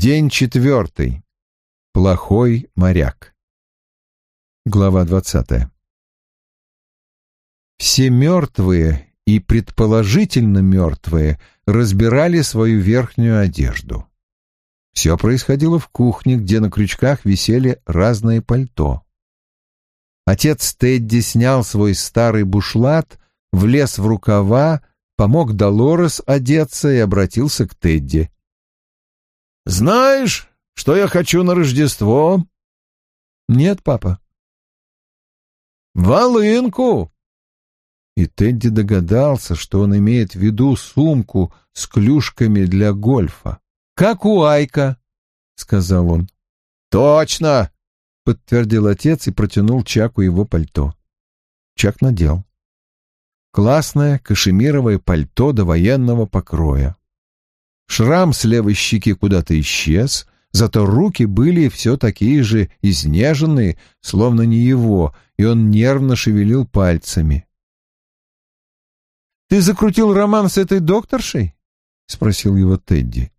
День четвертый. Плохой моряк. Глава двадцатая. Все мертвые и предположительно мертвые разбирали свою верхнюю одежду. Все происходило в кухне, где на крючках висели разные пальто. Отец Тедди снял свой старый бушлат, влез в рукава, помог Долорес одеться и обратился к Тедди. «Знаешь, что я хочу на Рождество?» «Нет, папа». «Волынку!» И Тедди догадался, что он имеет в виду сумку с клюшками для гольфа. «Как у Айка», — сказал он. «Точно!» — подтвердил отец и протянул Чаку его пальто. Чак надел. Классное кашемировое пальто до военного покроя. Шрам с левой щеки куда-то исчез, зато руки были все такие же изнеженные, словно не его, и он нервно шевелил пальцами. «Ты закрутил роман с этой докторшей?» — спросил его Тедди.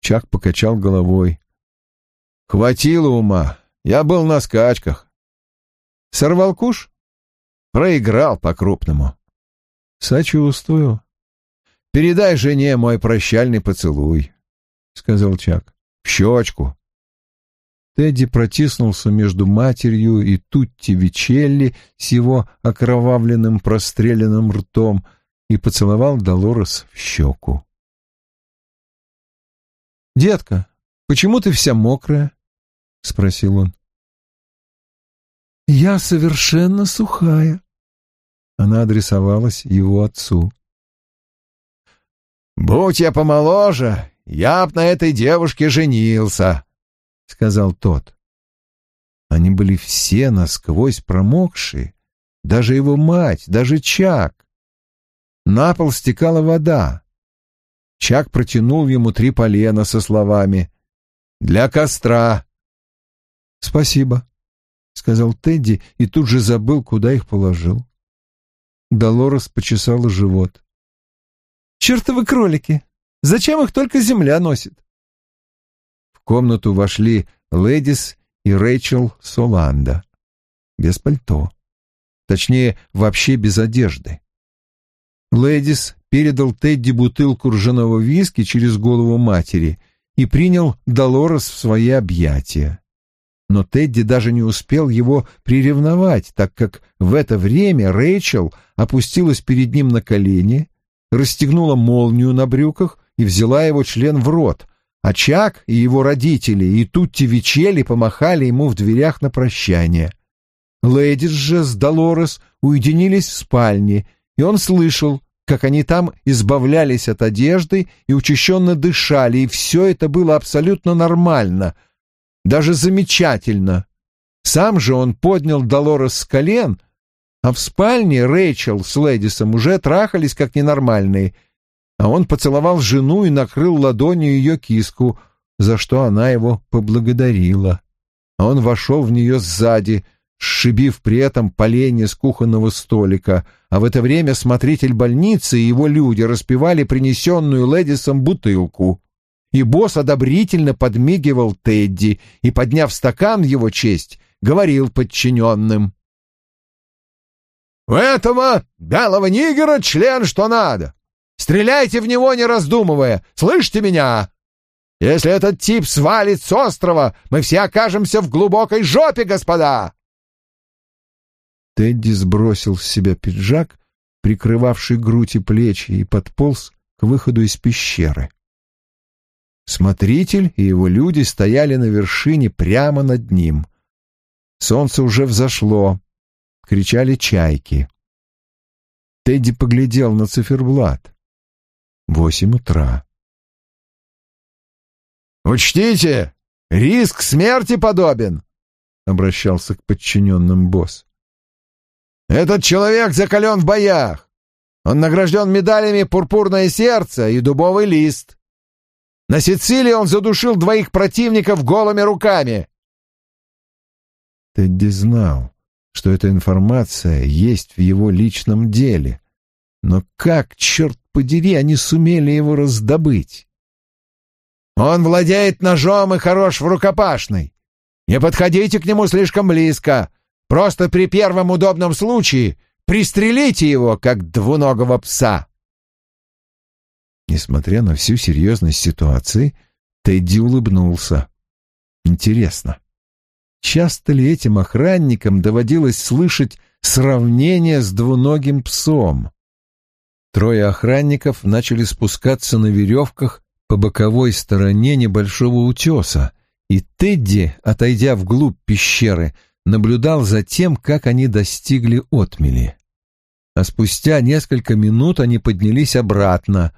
Чак покачал головой. «Хватило ума. Я был на скачках». «Сорвал куш?» «Проиграл по-крупному». «Сочувствую. Передай жене мой прощальный поцелуй», — сказал Чак. «В щечку». Тедди протиснулся между матерью и Тутти Вичелли с его окровавленным простреленным ртом и поцеловал Долорес в щеку. «Детка, почему ты вся мокрая?» — спросил он. «Я совершенно сухая». Она адресовалась его отцу. «Будь я помоложе, я б на этой девушке женился», — сказал тот. Они были все насквозь промокшие, даже его мать, даже Чак. На пол стекала вода. Чак протянул ему три полена со словами «Для костра». «Спасибо», — сказал Тедди и тут же забыл, куда их положил. Долорес почесала живот. Чертовы кролики! Зачем их только земля носит? В комнату вошли Лэдис и Рэйчел Соланда. Без пальто. Точнее, вообще без одежды. Лэдис передал Тедди бутылку ржаного виски через голову матери и принял Долорес в свои объятия. Но Тедди даже не успел его приревновать, так как в это время Рэйчел опустилась перед ним на колени, расстегнула молнию на брюках и взяла его член в рот, а Чак и его родители и Тутти Вичели помахали ему в дверях на прощание. Лэдис же с Долорес уединились в спальне, и он слышал, как они там избавлялись от одежды и учащенно дышали, и все это было абсолютно нормально, даже замечательно. Сам же он поднял Долорес с колен — а в спальне Рэйчел с Лэдисом уже трахались как ненормальные, а он поцеловал жену и накрыл ладонью ее киску, за что она его поблагодарила. А он вошел в нее сзади, сшибив при этом поленье с кухонного столика, а в это время смотритель больницы и его люди распивали принесенную Лэдисом бутылку. И босс одобрительно подмигивал Тедди и, подняв стакан в его честь, говорил подчиненным. У этого белого нигера член что надо. Стреляйте в него, не раздумывая. Слышите меня? Если этот тип свалит с острова, мы все окажемся в глубокой жопе, господа!» Тедди сбросил с себя пиджак, прикрывавший грудь и плечи, и подполз к выходу из пещеры. Смотритель и его люди стояли на вершине прямо над ним. Солнце уже взошло, кричали чайки. Тедди поглядел на циферблат. Восемь утра. «Учтите, риск смерти подобен», — обращался к подчиненным босс. «Этот человек закален в боях. Он награжден медалями «Пурпурное сердце» и «Дубовый лист». На Сицилии он задушил двоих противников голыми руками. Тедди знал, что эта информация есть в его личном деле. Но как, черт подери, они сумели его раздобыть? Он владеет ножом и хорош в рукопашной. Не подходите к нему слишком близко. Просто при первом удобном случае пристрелите его, как двуногого пса». Несмотря на всю серьезность ситуации, Тедди улыбнулся. «Интересно, часто ли этим охранникам доводилось слышать сравнение с двуногим псом?» Трое охранников начали спускаться на веревках по боковой стороне небольшого утеса, и Тедди, отойдя вглубь пещеры, наблюдал за тем, как они достигли отмели. А спустя несколько минут они поднялись обратно,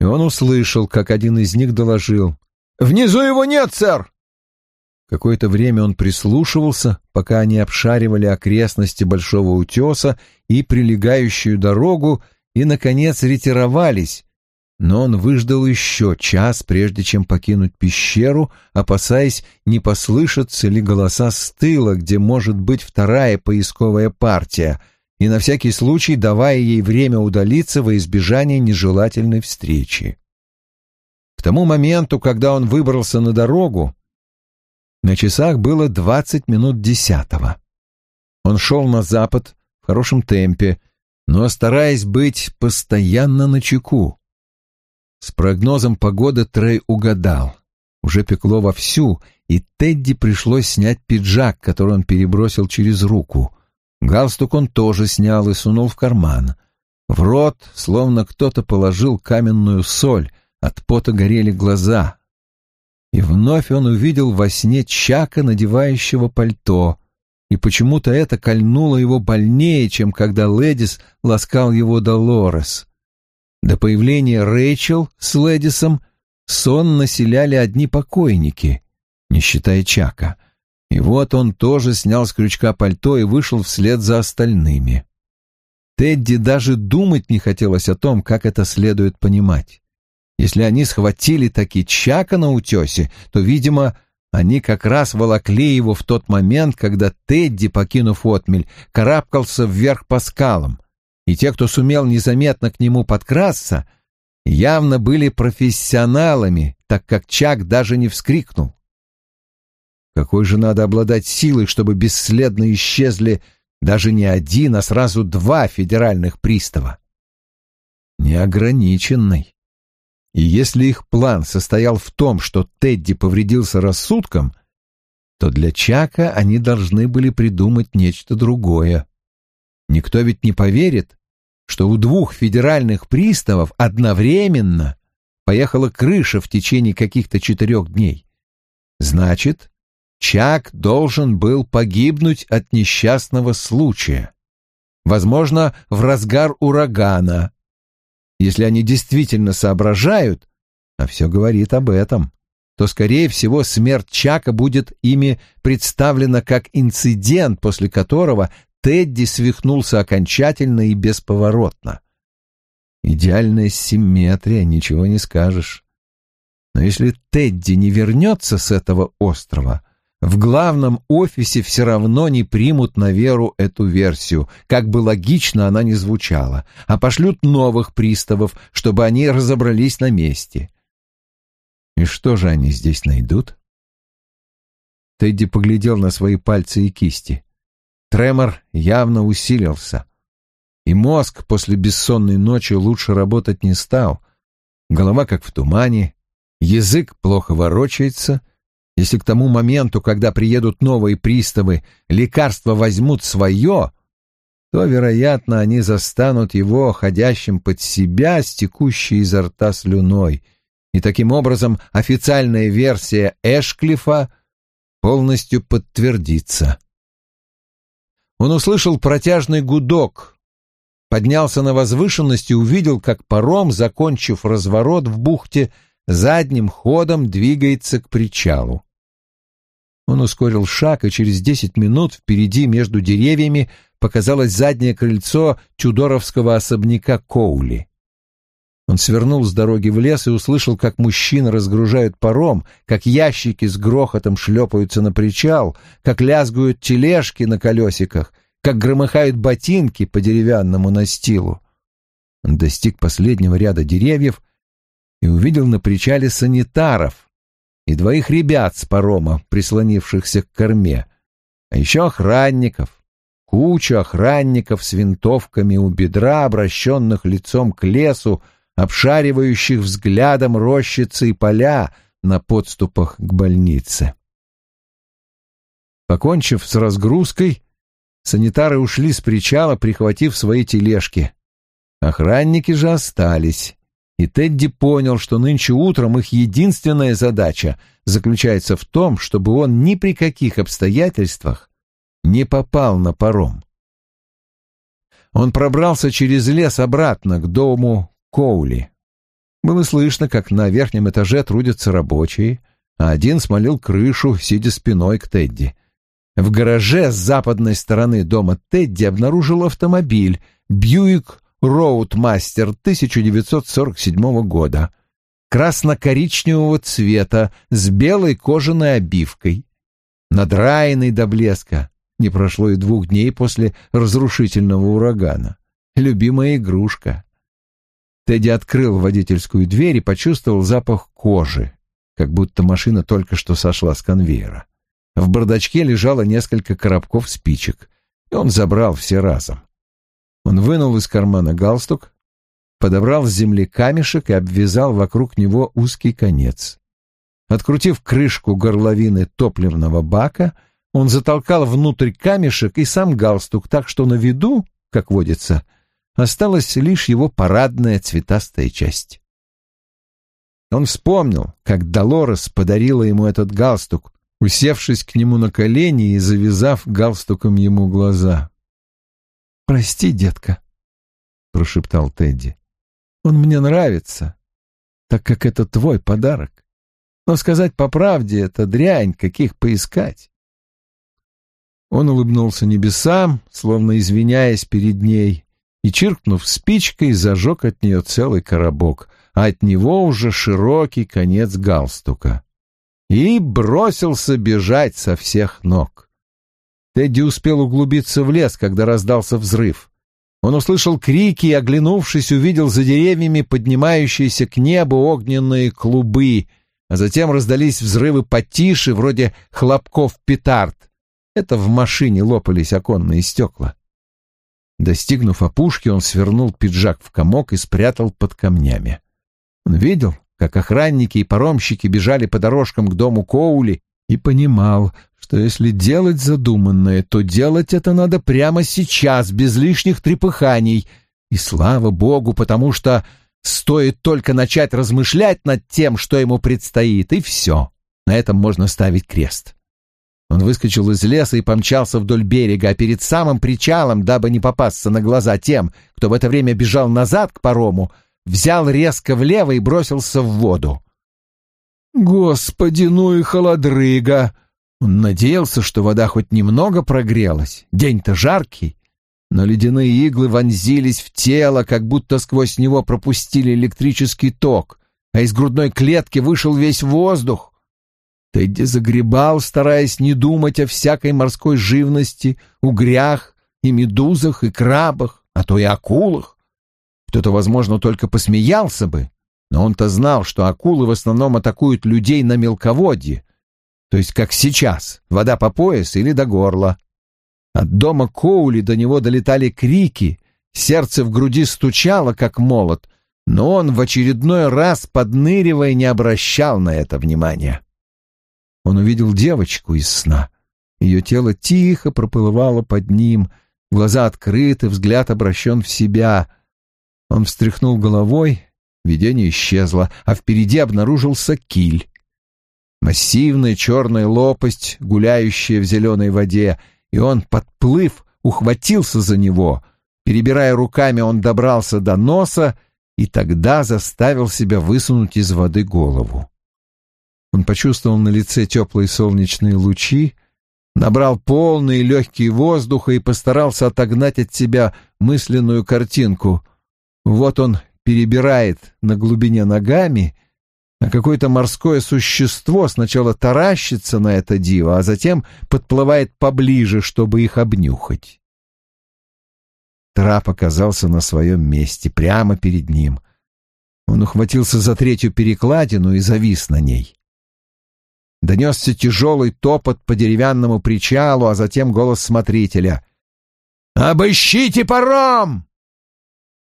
и он услышал, как один из них доложил. «Внизу его нет, сэр!» Какое-то время он прислушивался, пока они обшаривали окрестности Большого утеса и прилегающую дорогу, и, наконец, ретировались, но он выждал еще час, прежде чем покинуть пещеру, опасаясь, не послышатся ли голоса с тыла, где может быть вторая поисковая партия, и на всякий случай давая ей время удалиться во избежание нежелательной встречи. К тому моменту, когда он выбрался на дорогу, на часах было двадцать минут десятого. Он шел на запад в хорошем темпе, но стараясь быть постоянно на чеку. С прогнозом погоды Трей угадал. Уже пекло вовсю, и Тедди пришлось снять пиджак, который он перебросил через руку. Галстук он тоже снял и сунул в карман. В рот, словно кто-то положил каменную соль, от пота горели глаза. И вновь он увидел во сне Чака, надевающего пальто, и почему-то это кольнуло его больнее, чем когда Ледис ласкал его Долорес. До появления Рэйчел с Лэдисом сон населяли одни покойники, не считая Чака. И вот он тоже снял с крючка пальто и вышел вслед за остальными. Тедди даже думать не хотелось о том, как это следует понимать. Если они схватили таки Чака на утесе, то, видимо, они как раз волокли его в тот момент, когда Тедди, покинув отмель, карабкался вверх по скалам, и те, кто сумел незаметно к нему подкрасться, явно были профессионалами, так как Чак даже не вскрикнул. Какой же надо обладать силой, чтобы бесследно исчезли даже не один, а сразу два федеральных пристава? Неограниченный. И если их план состоял в том, что Тедди повредился рассудком, то для Чака они должны были придумать нечто другое. Никто ведь не поверит, что у двух федеральных приставов одновременно поехала крыша в течение каких-то четырех дней. Значит, Чак должен был погибнуть от несчастного случая. Возможно, в разгар урагана. Если они действительно соображают, а все говорит об этом, то, скорее всего, смерть Чака будет ими представлена как инцидент, после которого Тедди свихнулся окончательно и бесповоротно. Идеальная симметрия, ничего не скажешь. Но если Тедди не вернется с этого острова, в главном офисе все равно не примут на веру эту версию, как бы логично она ни звучала, а пошлют новых приставов, чтобы они разобрались на месте. И что же они здесь найдут? Тедди поглядел на свои пальцы и кисти. Тремор явно усилился. И мозг после бессонной ночи лучше работать не стал. Голова как в тумане, язык плохо ворочается. Если к тому моменту, когда приедут новые приставы, лекарства возьмут свое, то, вероятно, они застанут его ходящим под себя с изо рта слюной. И таким образом официальная версия Эшклифа полностью подтвердится. Он услышал протяжный гудок, поднялся на возвышенность и увидел, как паром, закончив разворот в бухте, задним ходом двигается к причалу. Он ускорил шаг, и через десять минут впереди между деревьями показалось заднее крыльцо чудоровского особняка Коули. Он свернул с дороги в лес и услышал, как мужчины разгружают паром, как ящики с грохотом шлепаются на причал, как лязгают тележки на колесиках, как громыхают ботинки по деревянному настилу. Он достиг последнего ряда деревьев и увидел на причале санитаров и двоих ребят с парома, прислонившихся к корме, а еще охранников, кучу охранников с винтовками у бедра, обращенных лицом к лесу, обшаривающих взглядом рощицы и поля на подступах к больнице. Покончив с разгрузкой, санитары ушли с причала, прихватив свои тележки. Охранники же остались, и Тедди понял, что нынче утром их единственная задача заключается в том, чтобы он ни при каких обстоятельствах не попал на паром. Он пробрался через лес обратно к дому Коули. Было слышно, как на верхнем этаже трудятся рабочие, а один смолил крышу, сидя спиной к Тедди. В гараже с западной стороны дома Тедди обнаружил автомобиль «Бьюик Роудмастер 1947 года, красно-коричневого цвета с белой кожаной обивкой, надраенный до блеска. Не прошло и двух дней после разрушительного урагана. Любимая игрушка. Тедди открыл водительскую дверь и почувствовал запах кожи, как будто машина только что сошла с конвейера. В бардачке лежало несколько коробков спичек, и он забрал все разом. Он вынул из кармана галстук, подобрал с земли камешек и обвязал вокруг него узкий конец. Открутив крышку горловины топливного бака, он затолкал внутрь камешек и сам галстук так, что на виду, как водится, осталась лишь его парадная цветастая часть. Он вспомнил, как Долорес подарила ему этот галстук, усевшись к нему на колени и завязав галстуком ему глаза. «Прости, детка», — прошептал Тедди. «Он мне нравится, так как это твой подарок. Но сказать по правде, это дрянь, каких поискать». Он улыбнулся небесам, словно извиняясь перед ней, и, чиркнув спичкой, зажег от нее целый коробок, а от него уже широкий конец галстука и бросился бежать со всех ног. Тедди успел углубиться в лес, когда раздался взрыв. Он услышал крики и, оглянувшись, увидел за деревьями поднимающиеся к небу огненные клубы, а затем раздались взрывы потише, вроде хлопков петард. Это в машине лопались оконные стекла. Достигнув опушки, он свернул пиджак в комок и спрятал под камнями. Он видел, как охранники и паромщики бежали по дорожкам к дому Коули, и понимал, что если делать задуманное, то делать это надо прямо сейчас, без лишних трепыханий. И слава богу, потому что стоит только начать размышлять над тем, что ему предстоит, и все. На этом можно ставить крест. Он выскочил из леса и помчался вдоль берега, а перед самым причалом, дабы не попасться на глаза тем, кто в это время бежал назад к парому, — взял резко влево и бросился в воду. Господи, ну и холодрыга! Он надеялся, что вода хоть немного прогрелась. День-то жаркий, но ледяные иглы вонзились в тело, как будто сквозь него пропустили электрический ток, а из грудной клетки вышел весь воздух. Тедди загребал, стараясь не думать о всякой морской живности, угрях и медузах и крабах, а то и акулах. Кто-то, возможно, только посмеялся бы, но он-то знал, что акулы в основном атакуют людей на мелководье, то есть как сейчас, вода по пояс или до горла. От дома Коули до него долетали крики, сердце в груди стучало, как молот, но он в очередной раз, подныривая, не обращал на это внимания. Он увидел девочку из сна. Ее тело тихо проплывало под ним, глаза открыты, взгляд обращен в себя — он встряхнул головой, видение исчезло, а впереди обнаружился киль. Массивная черная лопасть, гуляющая в зеленой воде, и он, подплыв, ухватился за него. Перебирая руками, он добрался до носа и тогда заставил себя высунуть из воды голову. Он почувствовал на лице теплые солнечные лучи, набрал полные легкие воздуха и постарался отогнать от себя мысленную картинку. Вот он перебирает на глубине ногами, а какое-то морское существо сначала таращится на это диво, а затем подплывает поближе, чтобы их обнюхать. Трап оказался на своем месте, прямо перед ним. Он ухватился за третью перекладину и завис на ней. Донесся тяжелый топот по деревянному причалу, а затем голос смотрителя. «Обыщите паром!»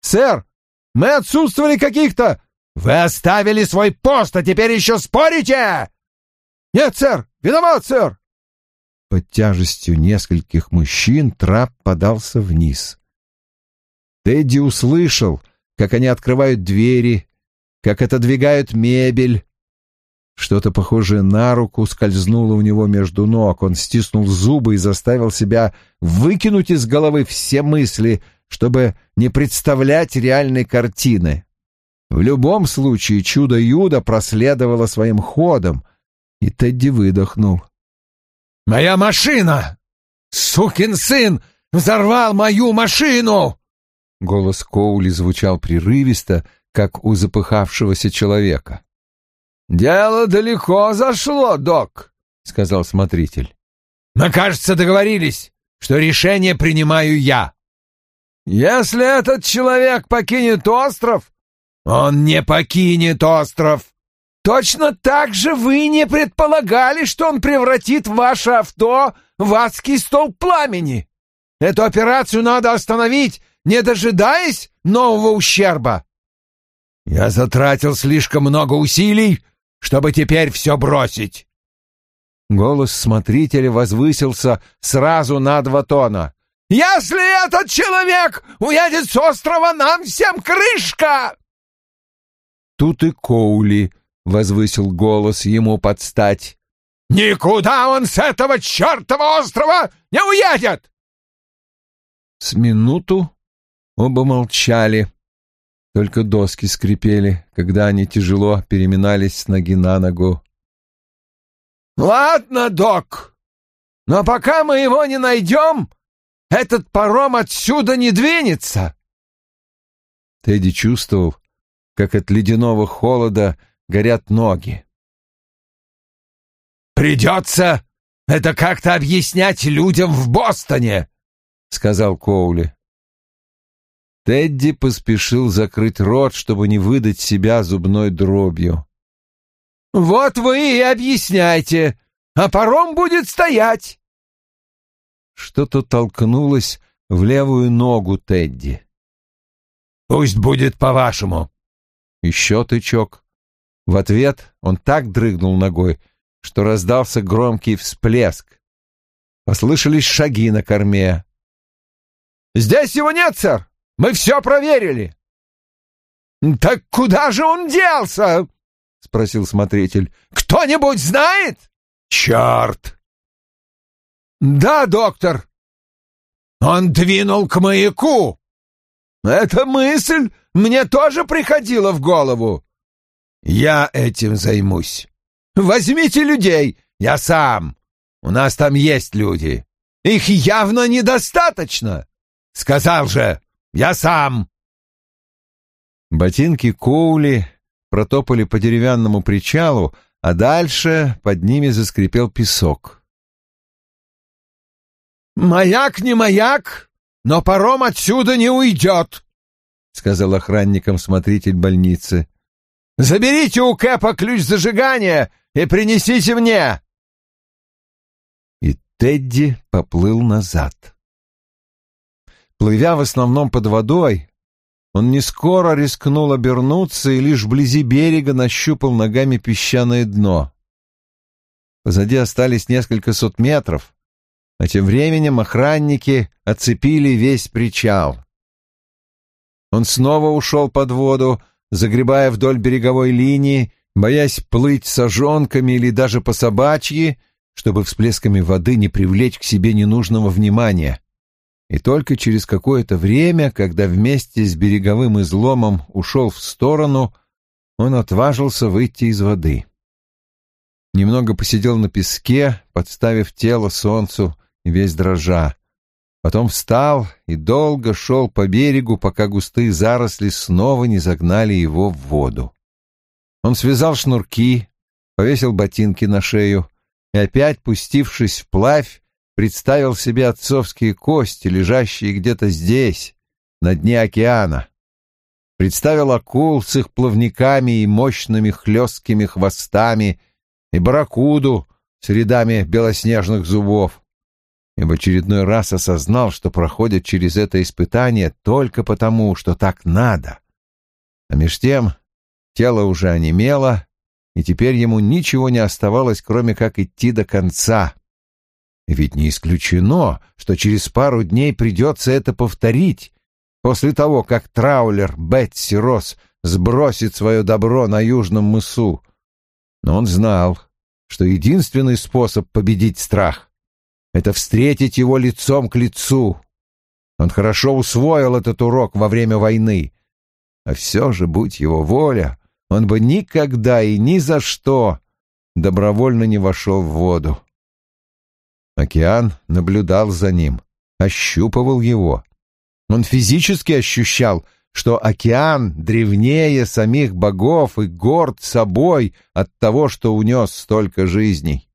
«Сэр, мы отсутствовали каких-то...» «Вы оставили свой пост, а теперь еще спорите!» «Нет, сэр! Виноват, сэр!» Под тяжестью нескольких мужчин трап подался вниз. Тедди услышал, как они открывают двери, как отодвигают мебель. Что-то похожее на руку скользнуло у него между ног. Он стиснул зубы и заставил себя выкинуть из головы все мысли, чтобы не представлять реальной картины. В любом случае чудо Юда проследовало своим ходом, и Тедди выдохнул. «Моя машина! Сукин сын взорвал мою машину!» Голос Коули звучал прерывисто, как у запыхавшегося человека. «Дело далеко зашло, док», — сказал смотритель. «Мы, кажется, договорились, что решение принимаю я». «Если этот человек покинет остров...» «Он не покинет остров!» Точно так же вы не предполагали, что он превратит ваше авто в адский столб пламени. Эту операцию надо остановить, не дожидаясь нового ущерба. Я затратил слишком много усилий, чтобы теперь все бросить. Голос смотрителя возвысился сразу на два тона. «Если этот человек уедет с острова, нам всем крышка!» Тут и Коули — возвысил голос ему подстать. «Никуда он с этого чертова острова не уедет!» С минуту оба молчали. Только доски скрипели, когда они тяжело переминались с ноги на ногу. «Ладно, док, но пока мы его не найдем, этот паром отсюда не двинется!» Тедди чувствовал, как от ледяного холода горят ноги. «Придется это как-то объяснять людям в Бостоне», — сказал Коули. Тедди поспешил закрыть рот, чтобы не выдать себя зубной дробью. «Вот вы и объясняйте, а паром будет стоять!» Что-то толкнулось в левую ногу Тедди. «Пусть будет по-вашему!» Еще тычок. В ответ он так дрыгнул ногой, что раздался громкий всплеск. Послышались шаги на корме. «Здесь его нет, сэр! Мы все проверили!» «Так куда же он делся?» — спросил смотритель. «Кто-нибудь знает?» «Черт!» «Да, доктор!» «Он двинул к маяку!» «Эта мысль мне тоже приходила в голову!» Я этим займусь. Возьмите людей, я сам. У нас там есть люди. Их явно недостаточно. Сказал же, я сам. Ботинки Коули протопали по деревянному причалу, а дальше под ними заскрипел песок. «Маяк не маяк, но паром отсюда не уйдет», — сказал охранникам смотритель больницы. Заберите у Кэпа ключ зажигания и принесите мне!» И Тедди поплыл назад. Плывя в основном под водой, он не скоро рискнул обернуться и лишь вблизи берега нащупал ногами песчаное дно. Позади остались несколько сот метров, а тем временем охранники оцепили весь причал. Он снова ушел под воду, загребая вдоль береговой линии, боясь плыть сожонками или даже по собачьи, чтобы всплесками воды не привлечь к себе ненужного внимания. И только через какое-то время, когда вместе с береговым изломом ушел в сторону, он отважился выйти из воды. Немного посидел на песке, подставив тело солнцу весь дрожа. Потом встал и долго шел по берегу, пока густые заросли снова не загнали его в воду. Он связал шнурки, повесил ботинки на шею и опять, пустившись вплавь, представил себе отцовские кости, лежащие где-то здесь, на дне океана. представил акул с их плавниками и мощными хлесткими хвостами, и барракуду с рядами белоснежных зубов, и в очередной раз осознал, что проходит через это испытание только потому, что так надо. А меж тем тело уже онемело, и теперь ему ничего не оставалось, кроме как идти до конца. Ведь не исключено, что через пару дней придется это повторить, после того, как траулер Бетси Росс сбросит свое добро на южном мысу. Но он знал, что единственный способ победить страх — это встретить его лицом к лицу. Он хорошо усвоил этот урок во время войны. А все же, будь его воля, он бы никогда и ни за что добровольно не вошел в воду. Океан наблюдал за ним, ощупывал его. Он физически ощущал, что океан древнее самих богов и горд собой от того, что унес столько жизней.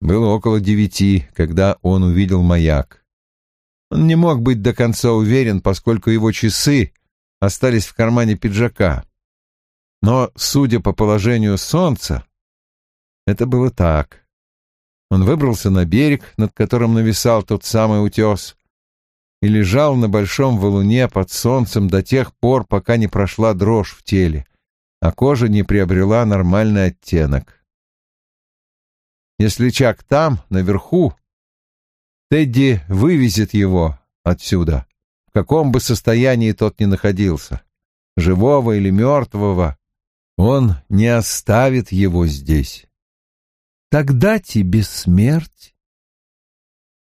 Было около девяти, когда он увидел маяк. Он не мог быть до конца уверен, поскольку его часы остались в кармане пиджака. Но, судя по положению солнца, это было так. Он выбрался на берег, над которым нависал тот самый утес, и лежал на большом валуне под солнцем до тех пор, пока не прошла дрожь в теле, а кожа не приобрела нормальный оттенок. Если Чак там, наверху, Тедди вывезет его отсюда, в каком бы состоянии тот ни находился, живого или мертвого, он не оставит его здесь. Тогда тебе смерть.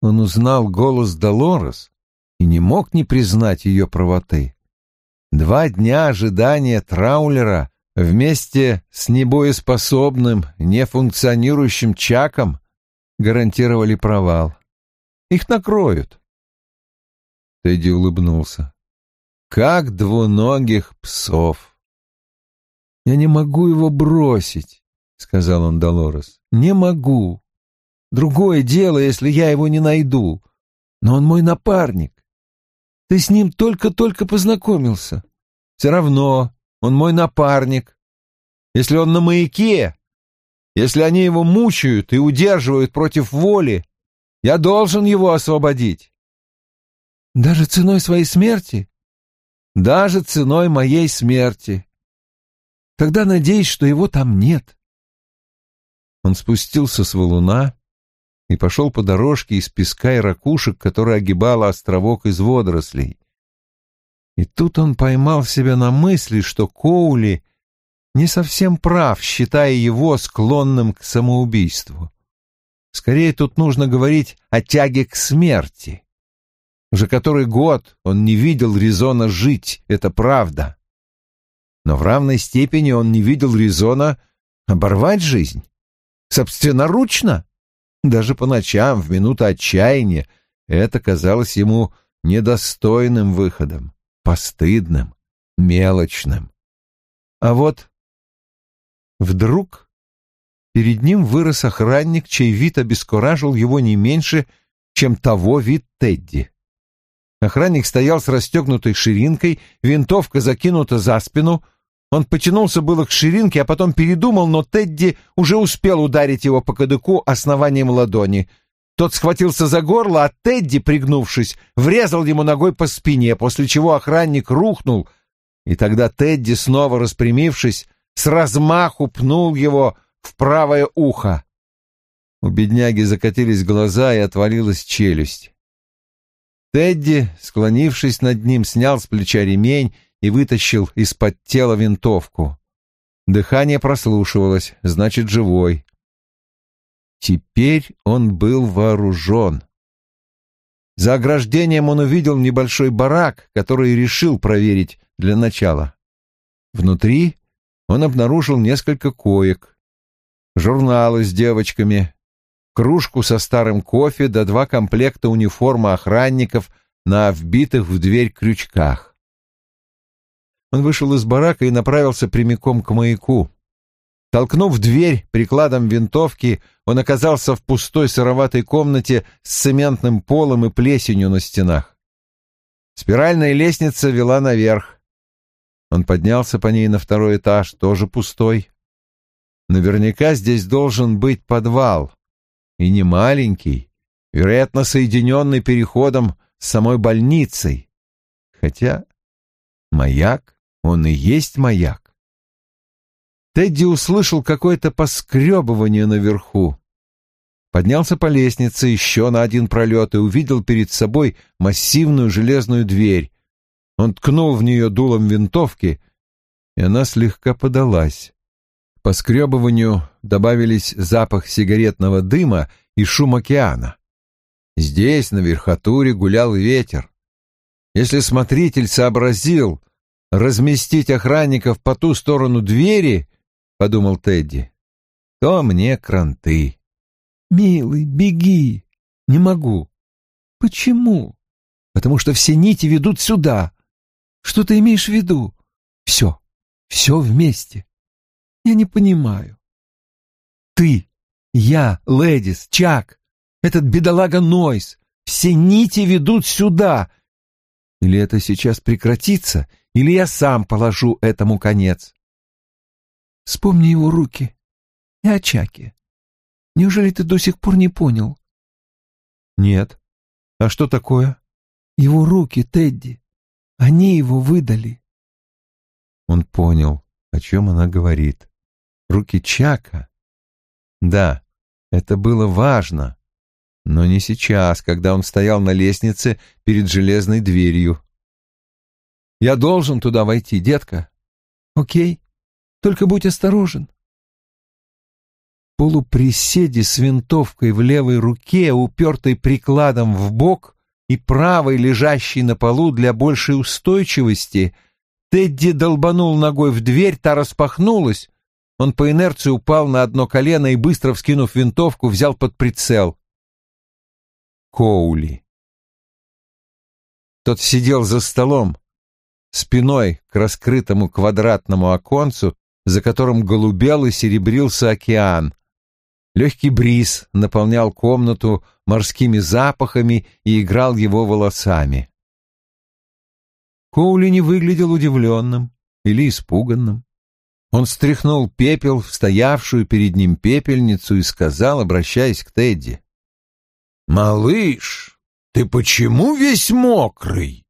Он узнал голос Долорес и не мог не признать ее правоты. Два дня ожидания траулера вместе с небоеспособным, нефункционирующим Чаком гарантировали провал. Их накроют. Тедди улыбнулся. Как двуногих псов. Я не могу его бросить. — сказал он Долорес. «Не могу. Другое дело, если я его не найду. Но он мой напарник. Ты с ним только-только познакомился. Все равно он мой напарник. Если он на маяке, если они его мучают и удерживают против воли, я должен его освободить». «Даже ценой своей смерти?» «Даже ценой моей смерти. Тогда надеюсь, что его там нет». Он спустился с валуна и пошел по дорожке из песка и ракушек, которая огибала островок из водорослей. И тут он поймал себя на мысли, что Коули не совсем прав, считая его склонным к самоубийству. Скорее тут нужно говорить о тяге к смерти. Уже который год он не видел резона жить, это правда. Но в равной степени он не видел резона оборвать жизнь. Собственноручно? Даже по ночам, в минуты отчаяния, это казалось ему недостойным выходом, постыдным, мелочным. А вот вдруг перед ним вырос охранник, чей вид обескуражил его не меньше, чем того вид Тедди. Охранник стоял с расстегнутой ширинкой, винтовка закинута за спину — он потянулся было к ширинке, а потом передумал, но Тедди уже успел ударить его по кадыку основанием ладони. Тот схватился за горло, а Тедди, пригнувшись, врезал ему ногой по спине, после чего охранник рухнул, и тогда Тедди, снова распрямившись, с размаху пнул его в правое ухо. У бедняги закатились глаза и отвалилась челюсть. Тедди, склонившись над ним, снял с плеча ремень и вытащил из-под тела винтовку. Дыхание прослушивалось, значит, живой. Теперь он был вооружен. За ограждением он увидел небольшой барак, который решил проверить для начала. Внутри он обнаружил несколько коек, журналы с девочками, кружку со старым кофе да два комплекта униформы охранников на вбитых в дверь крючках. Он вышел из барака и направился прямиком к маяку. Толкнув дверь прикладом винтовки, он оказался в пустой сыроватой комнате с цементным полом и плесенью на стенах. Спиральная лестница вела наверх. Он поднялся по ней на второй этаж, тоже пустой. Наверняка здесь должен быть подвал. И не маленький, вероятно, соединенный переходом с самой больницей. Хотя маяк, он и есть маяк. Тедди услышал какое-то поскребывание наверху. Поднялся по лестнице еще на один пролет и увидел перед собой массивную железную дверь. Он ткнул в нее дулом винтовки, и она слегка подалась. По скребыванию добавились запах сигаретного дыма и шум океана. Здесь, на верхотуре, гулял ветер. Если смотритель сообразил разместить охранников по ту сторону двери, — подумал Тедди, — то мне кранты. «Милый, беги!» «Не могу». «Почему?» «Потому что все нити ведут сюда». «Что ты имеешь в виду?» «Все, все вместе». «Я не понимаю». «Ты, я, Лэдис, Чак, этот бедолага Нойс, все нити ведут сюда. Или это сейчас прекратится, или я сам положу этому конец». Вспомни его руки и о Чаке. Неужели ты до сих пор не понял? Нет. А что такое? Его руки, Тедди. Они его выдали. Он понял, о чем она говорит. Руки Чака. Да, это было важно. Но не сейчас, когда он стоял на лестнице перед железной дверью. «Я должен туда войти, детка». «Окей, только будь осторожен полуприседе с винтовкой в левой руке, упертой прикладом в бок и правой, лежащей на полу для большей устойчивости, Тедди долбанул ногой в дверь, та распахнулась. Он по инерции упал на одно колено и, быстро вскинув винтовку, взял под прицел. Коули. Тот сидел за столом, спиной к раскрытому квадратному оконцу, за которым голубел и серебрился океан. Легкий бриз наполнял комнату морскими запахами и играл его волосами. Коули не выглядел удивленным или испуганным. Он стряхнул пепел в стоявшую перед ним пепельницу и сказал, обращаясь к Тедди. «Малыш, ты почему весь мокрый?»